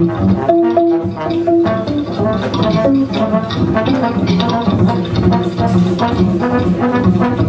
Thank you.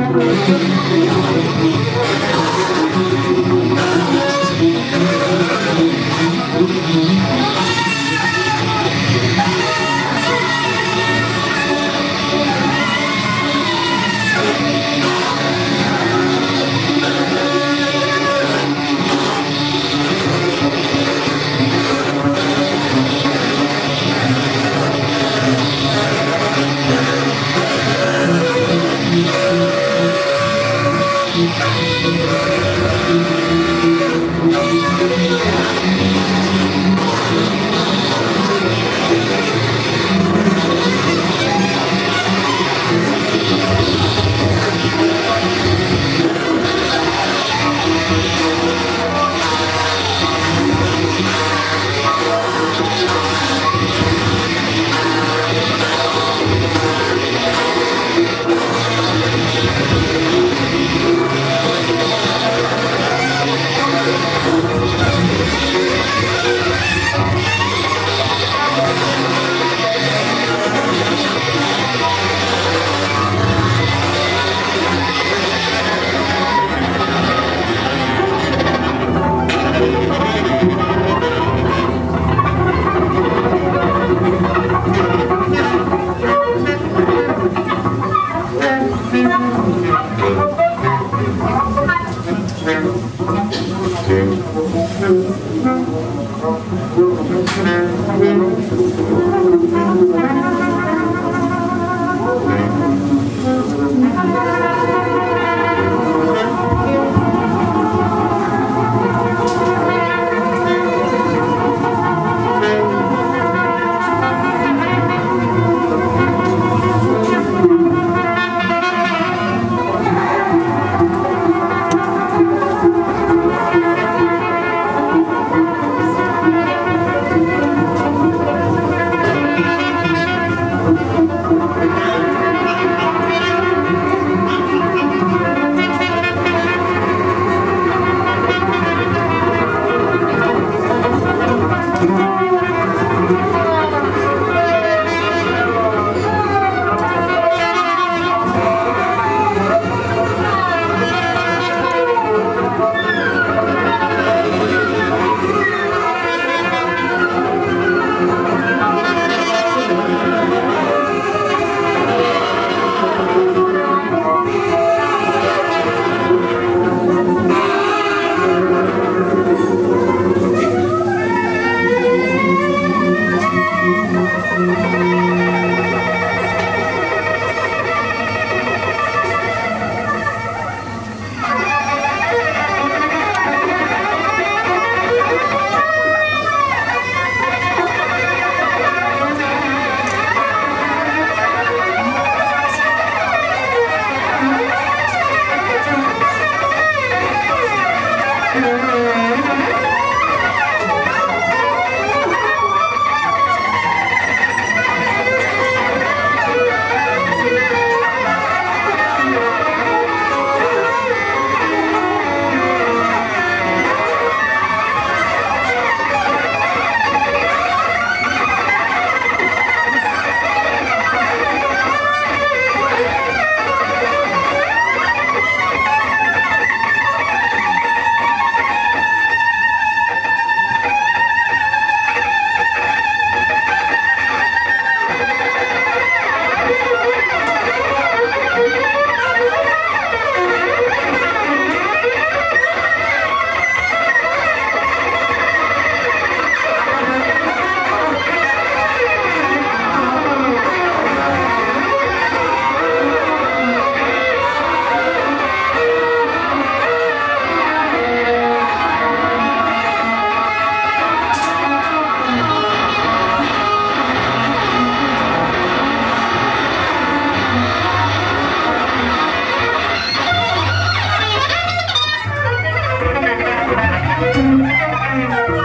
Thank you. Música